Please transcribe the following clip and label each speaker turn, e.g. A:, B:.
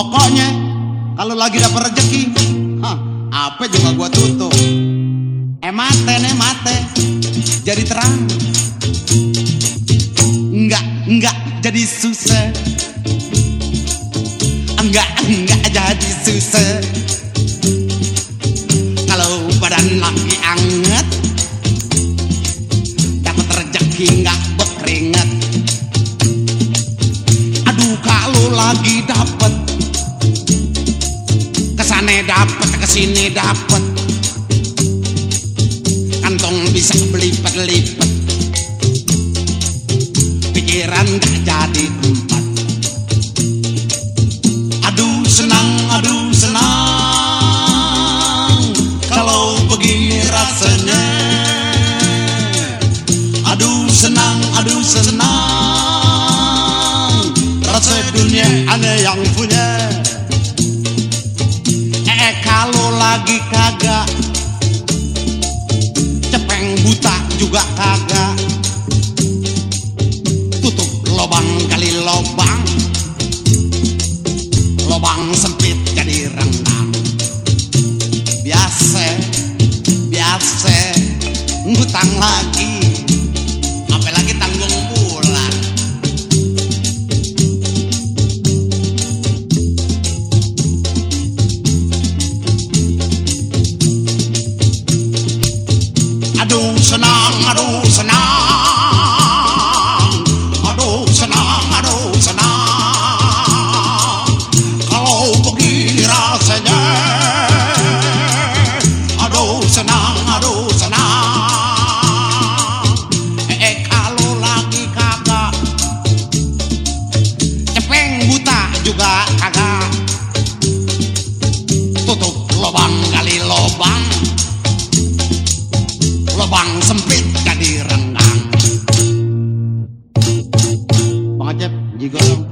A: Pokoknya kalau lagi dapat rezeki, apa juga gua tutup. Eh mate nih mate, jadi terang. Enggak, enggak jadi susah. Enggak, enggak jadi susah. Kalau badan lagi anget, dapat rezeki enggak berkeringat. Aduh kalau lagi dapet dapet, ke sini dapet. Kantong bisa belipet-lipet Pikiran gak jadi empat. Aduh senang, aduh senang. Kalau begini rasanya. Aduh senang, aduh senang. Rasa dunia ada yang punya lagi kagak. Cepeng buta juga kagak. Tutup lobang kali lobang Lobang sempit jadi rendang. Biasa, biasa Ngutang lagi. lubang sempit jadi rendang Bang Acep, Dong.